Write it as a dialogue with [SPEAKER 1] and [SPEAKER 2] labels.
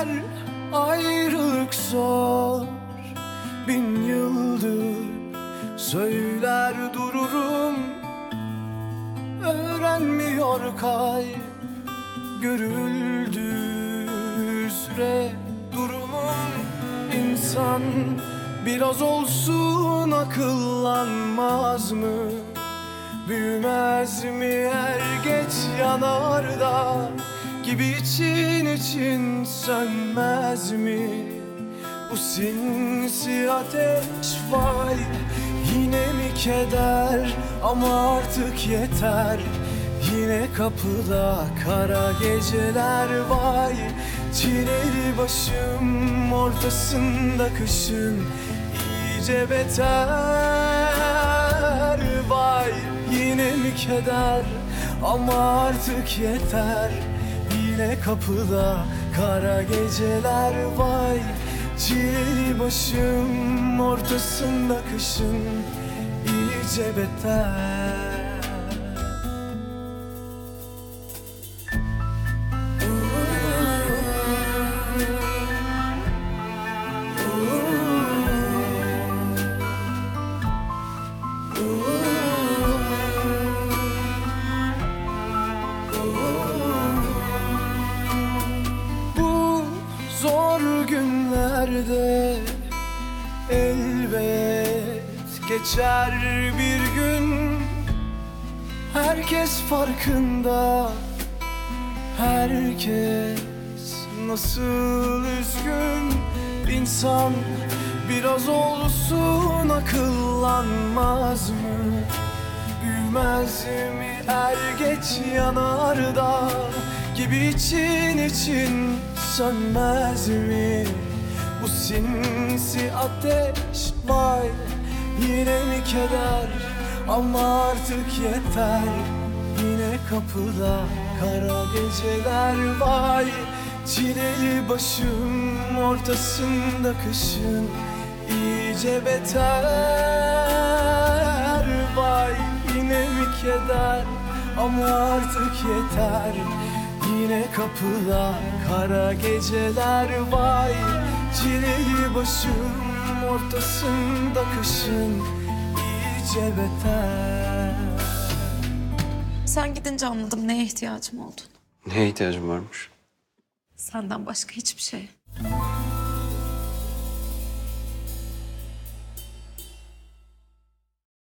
[SPEAKER 1] Her ayrılık zor Bin yıldır söyler dururum Öğrenmiyor kalp Görüldü üzre durumum insan Biraz olsun akıllanmaz mı? Büyümez mi er geç yanarda? Gibi için için sönmez mi? Bu sinsi ateş vay Yine mi keder? Ama artık yeter. Yine kapıda kara geceler vay Çileli başım ortasında kışın iyice beter. Vay yine mi keder? Ama artık yeter Yine kapıda kara geceler vay Çileli başım ortasında kışın iyice beter günlerde elbet geçer bir gün Herkes farkında Herkes nasıl üzgün İnsan biraz olsun akıllanmaz mı? Büyümez mi er geç yanarda Gibi için için sönmez mi? Bu sinsi ateş vay Yine mi keder? Ama artık yeter. Yine kapıda kara geceler vay Çileli başım ortasında kışın iyice beter. Vay yine mi keder? Ama artık yeter Yine kapıda kara geceler vay Çileli başım ortasında kışın iyice beter
[SPEAKER 2] Sen gidince anladım neye ihtiyacım olduğunu.
[SPEAKER 3] Neye ihtiyacım varmış?
[SPEAKER 2] Senden başka hiçbir şey.